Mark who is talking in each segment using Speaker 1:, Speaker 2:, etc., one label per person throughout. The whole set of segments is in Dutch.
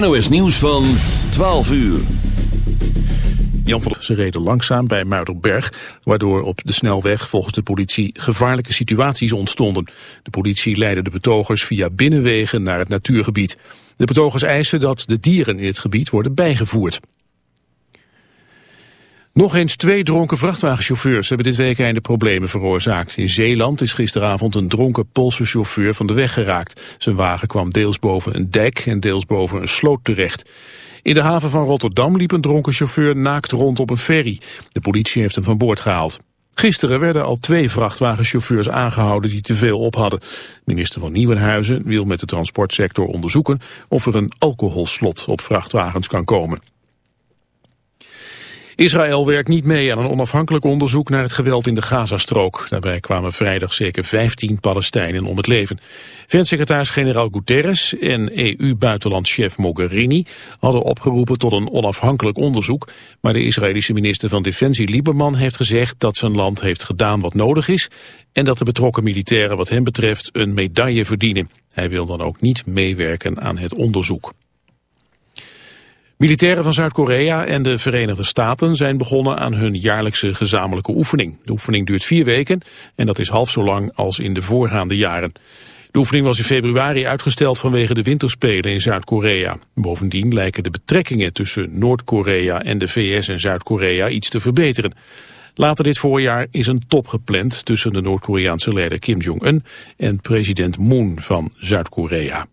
Speaker 1: NOS Nieuws van 12 uur.
Speaker 2: Jan van ze reden langzaam bij Muiderberg, waardoor op de snelweg volgens de politie gevaarlijke situaties ontstonden. De politie leidde de betogers via binnenwegen naar het natuurgebied. De betogers eisen dat de dieren in het gebied worden bijgevoerd. Nog eens twee dronken vrachtwagenchauffeurs hebben dit weekende problemen veroorzaakt. In Zeeland is gisteravond een dronken Poolse chauffeur van de weg geraakt. Zijn wagen kwam deels boven een dijk en deels boven een sloot terecht. In de haven van Rotterdam liep een dronken chauffeur naakt rond op een ferry. De politie heeft hem van boord gehaald. Gisteren werden al twee vrachtwagenchauffeurs aangehouden die te veel op hadden. Minister van Nieuwenhuizen wil met de transportsector onderzoeken of er een alcoholslot op vrachtwagens kan komen. Israël werkt niet mee aan een onafhankelijk onderzoek naar het geweld in de Gazastrook. Daarbij kwamen vrijdag zeker 15 Palestijnen om het leven. VN-secretaris-generaal Guterres en EU-buitenlandchef Mogherini hadden opgeroepen tot een onafhankelijk onderzoek. Maar de Israëlische minister van Defensie Lieberman heeft gezegd dat zijn land heeft gedaan wat nodig is en dat de betrokken militairen wat hem betreft een medaille verdienen. Hij wil dan ook niet meewerken aan het onderzoek. Militairen van Zuid-Korea en de Verenigde Staten zijn begonnen aan hun jaarlijkse gezamenlijke oefening. De oefening duurt vier weken en dat is half zo lang als in de voorgaande jaren. De oefening was in februari uitgesteld vanwege de winterspelen in Zuid-Korea. Bovendien lijken de betrekkingen tussen Noord-Korea en de VS en Zuid-Korea iets te verbeteren. Later dit voorjaar is een top gepland tussen de Noord-Koreaanse leider Kim Jong-un en president Moon van Zuid-Korea.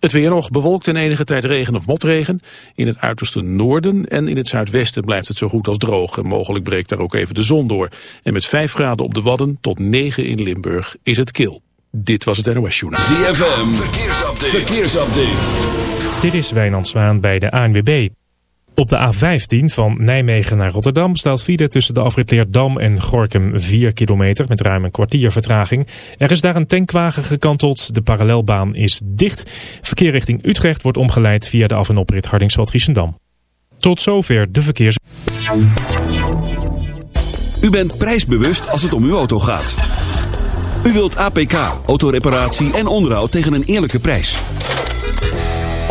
Speaker 2: Het weer nog bewolkt en enige tijd regen of motregen. In het uiterste noorden en in het zuidwesten blijft het zo goed als droog. En mogelijk breekt daar ook even de zon door. En met 5 graden op de Wadden tot 9 in Limburg is het kil. Dit was het NOS Journaal.
Speaker 1: ZFM, verkeersupdate. verkeersupdate.
Speaker 3: Dit is Wijnand Zwaan bij de ANWB. Op de A15 van Nijmegen naar Rotterdam staat file tussen de afrit Leerdam en Gorkum 4 kilometer met ruim een kwartier vertraging. Er is daar een tankwagen gekanteld, de parallelbaan is dicht. Verkeer richting Utrecht wordt omgeleid via de af- en oprit Hardingsveld-Giessendam. Tot zover de verkeers...
Speaker 1: U bent prijsbewust als het om uw auto gaat. U wilt APK, autoreparatie en onderhoud tegen een eerlijke prijs.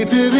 Speaker 4: En dan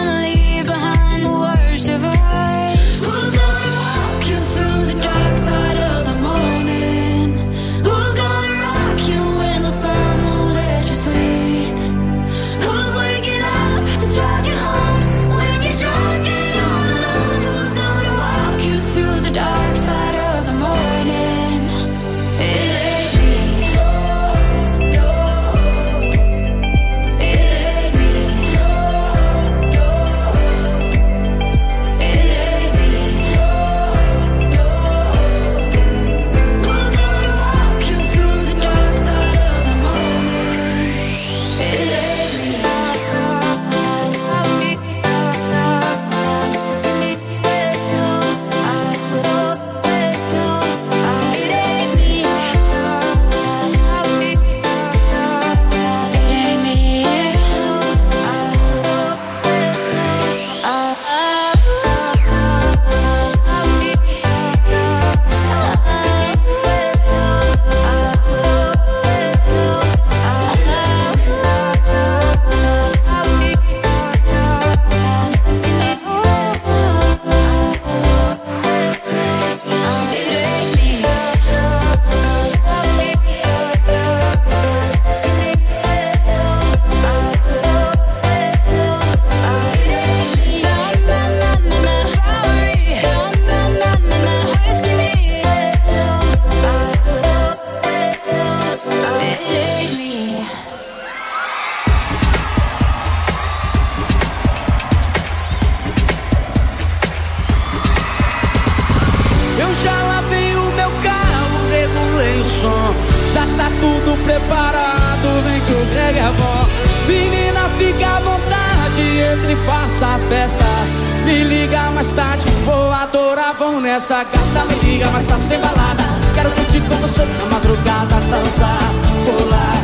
Speaker 5: Nessa gata. Me liga mais tarde, tem balada. Quero curtir com você na madrugada, dançar, pular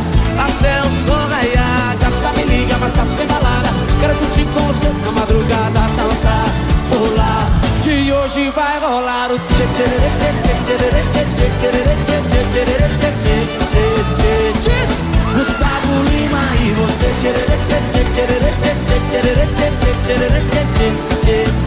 Speaker 5: até o sol raiar. Gata, me liga mais tarde, tem balada. Quero curtir com você na madrugada, dançar, pular. Que hoje vai rolar o tchê tchê tchê tchê tchê tchê tchê tchê tchê tchê tchê tchê Gustavo Lima e você tchê tchê tchê tchê tchê tchê tchê tchê tchê tchê tchê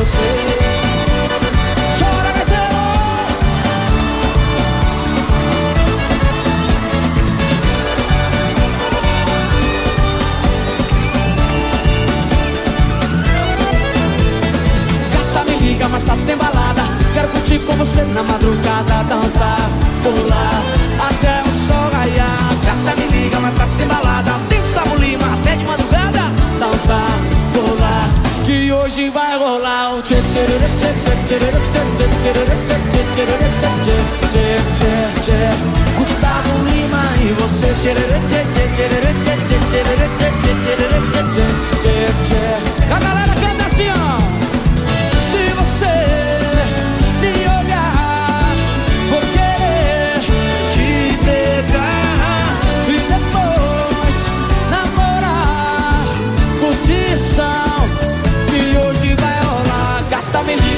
Speaker 5: você. Chora! Gata me liga, mais tarde tem balada Quero curtir com você na madrugada Dançar, pular, até o sol raiar. Gata me liga, mais tarde tem balada Tem Gustavo Lima, até de madrugada Dançar, pular, que hoje vai Gustavo Lima e você tchê tchê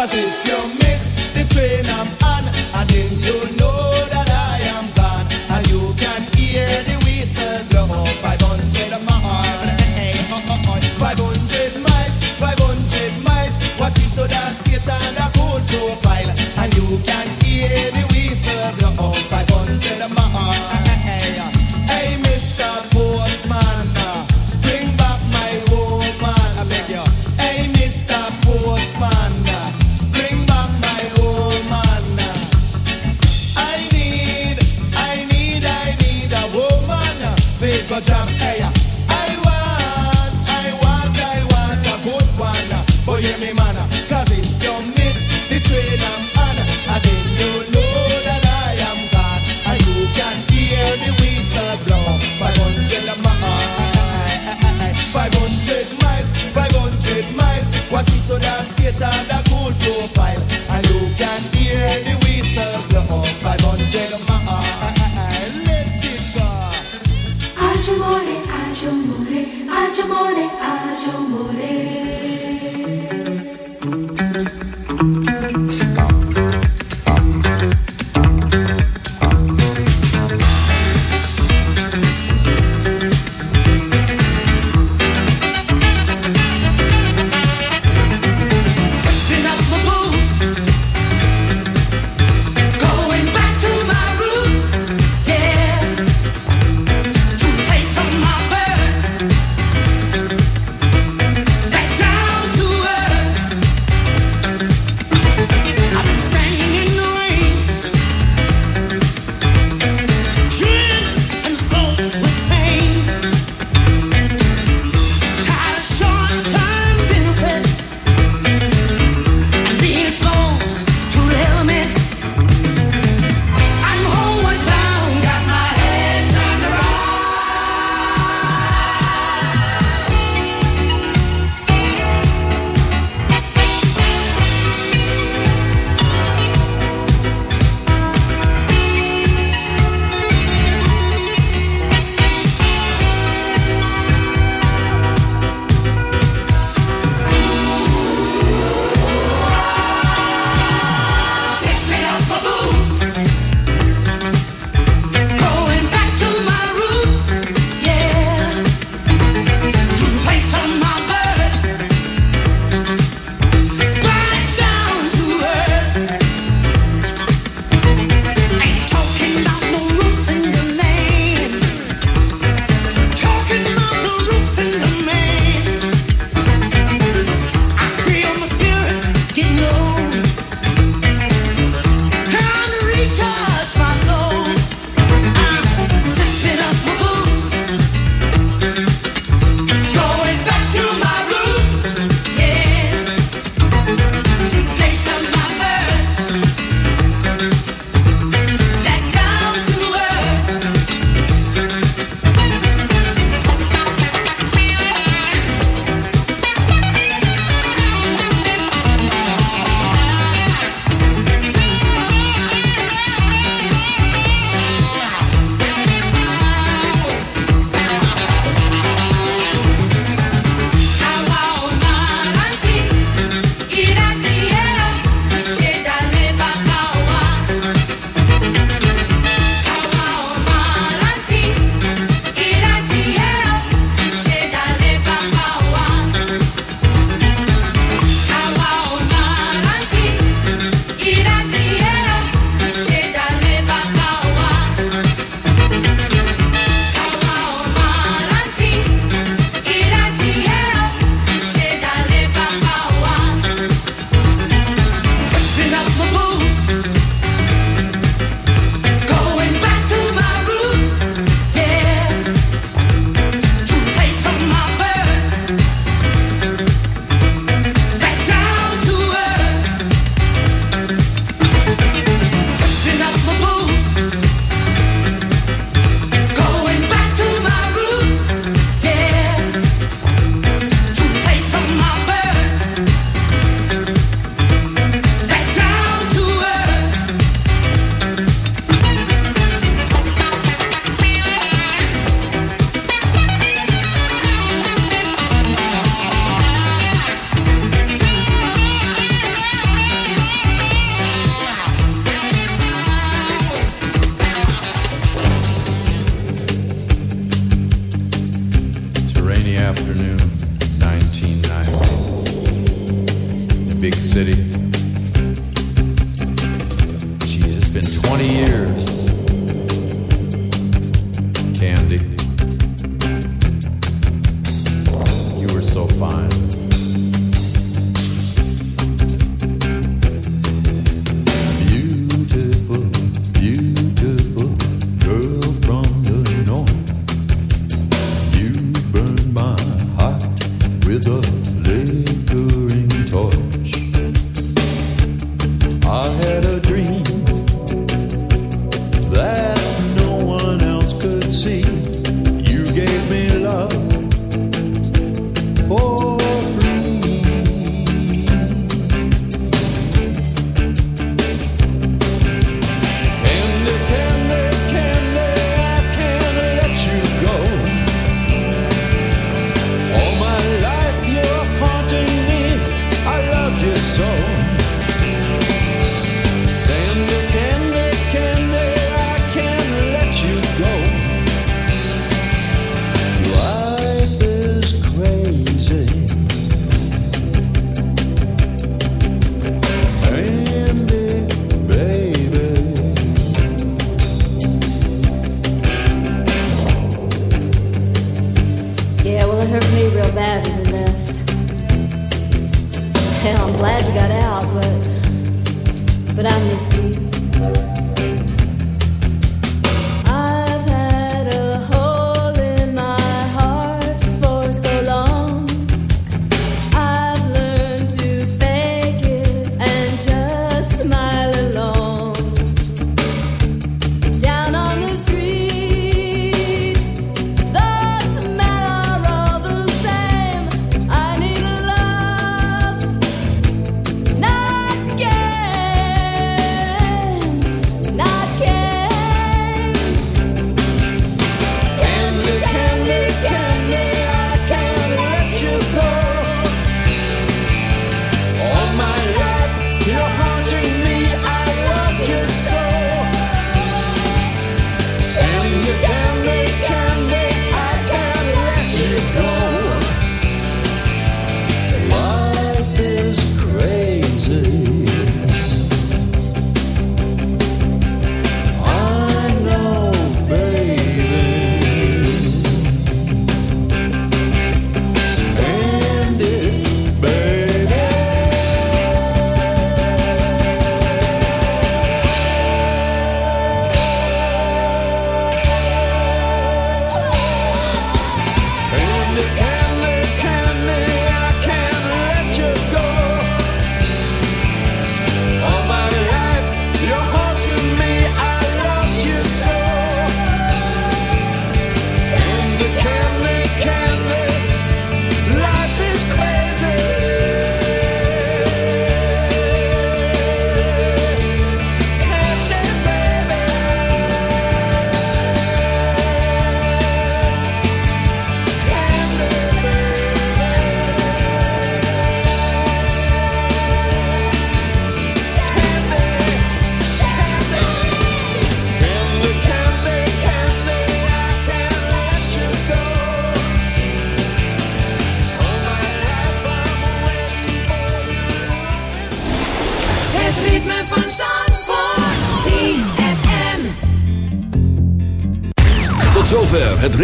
Speaker 6: passer